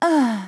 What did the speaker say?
啊